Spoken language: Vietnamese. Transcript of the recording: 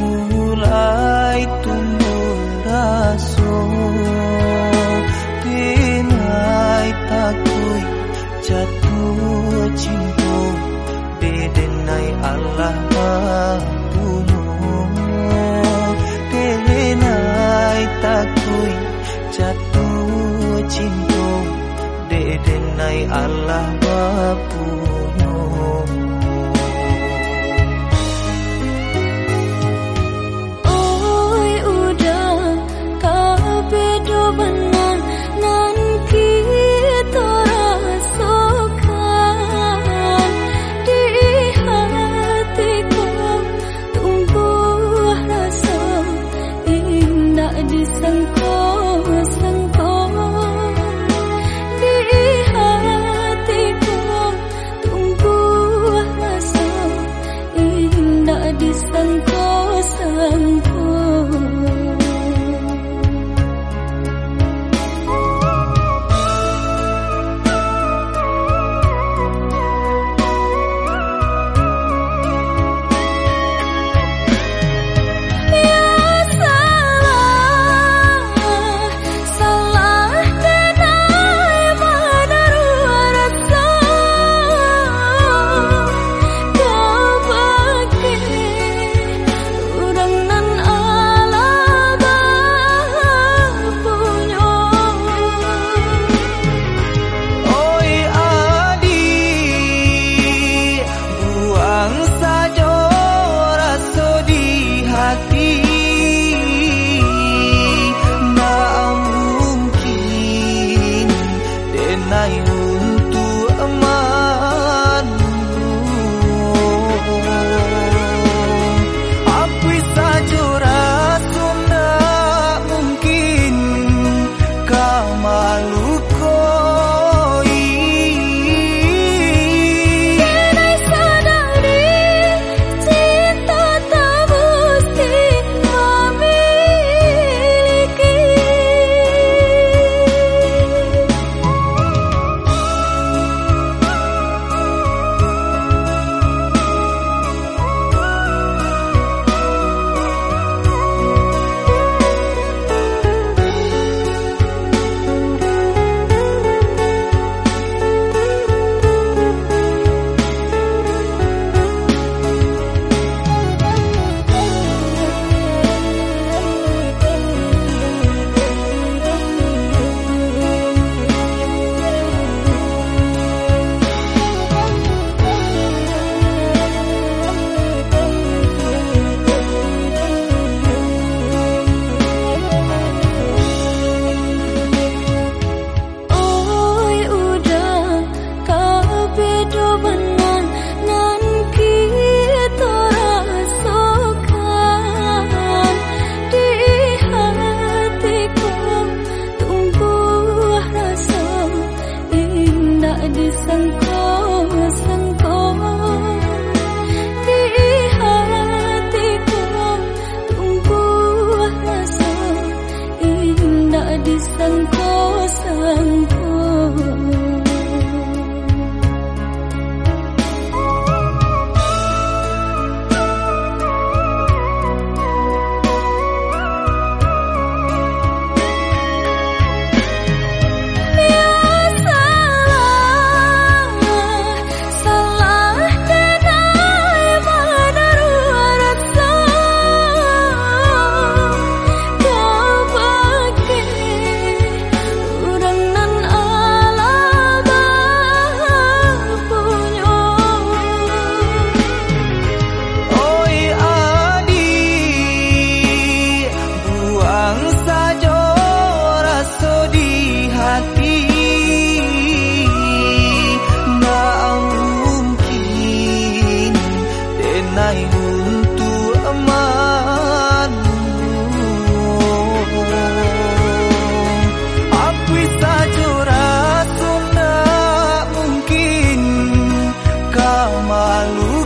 mulai tumbuh rasa Denai takui jatuh cinta. Bedenai Allah punya Denai takui jatuh cinta. Bedenai Allah punya thank you. selalu